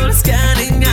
solo scanning